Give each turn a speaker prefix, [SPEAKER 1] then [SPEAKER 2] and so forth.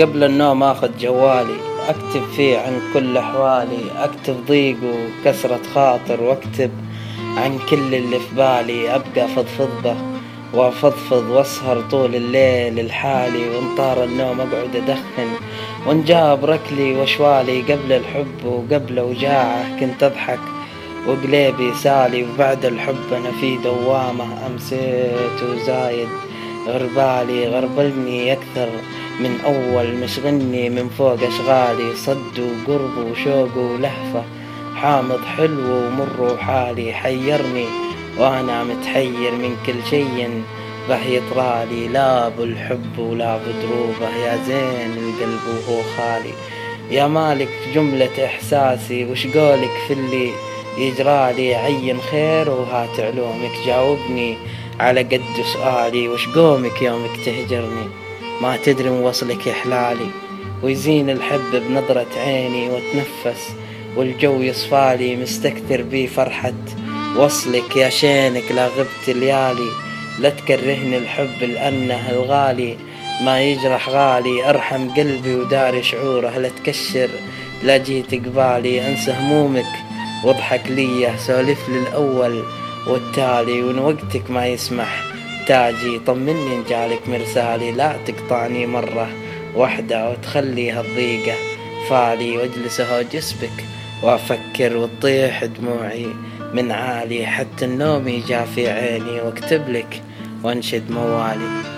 [SPEAKER 1] قبل النوم آخذ جوالي أكتب فيه عن كل أحوالي أكتب ضيق وكسرة خاطر وأكتب عن كل اللي في بالي. أبقى فضفضه وافضفض وأسهر طول الليل لحالي وإن طار النوم أقعد أدخن وإن جاب ركلي وشوالي قبل الحب وقبل وجاعة كنت أضحك وقليبي سالي وبعد الحب أنا في دوامة. أمسيت وزايد غربالي غربلني أكثر. من أول مشغلني من فوق أشغالي صد وقرب وشوق ولهفة. حامض حلو ومر وحالي حيرني وأنا متحير من كل شي. به يطرالي لا الحب ولا أبو دروبه يا زين القلب وهو خالي. يا مالك جملة إحساسي وش قولك في اللي يجرالي؟ عين خير وهات علومك جاوبني على قد سؤالي. وش قومك يومك تهجرني؟ ما تدري وصلك يحلالي ويزين الحب بنظرة عيني واتنفس والجو يصفالي مستكثر بي فرحة. وصلك يا شينك لا غبت ليالي لا تكرهني الحب لأنه الغالي. ما يجرح غالي أرحم قلبي وداري شعوره لا تكشر. لا جيت قبالي أنسى همومك واضحك لي سولف لي الأول والتالي. وإن وقتك ما يسمح تاجي طمني إن جالك مرسالي لا تقطعني مرة واحدة وتخلي هالضيقة فالي واجلس اهو جسبك وأفكر وتطيح دموعي من عالي حتى النوم يجا في عيني واكتب لك وانشد موالي.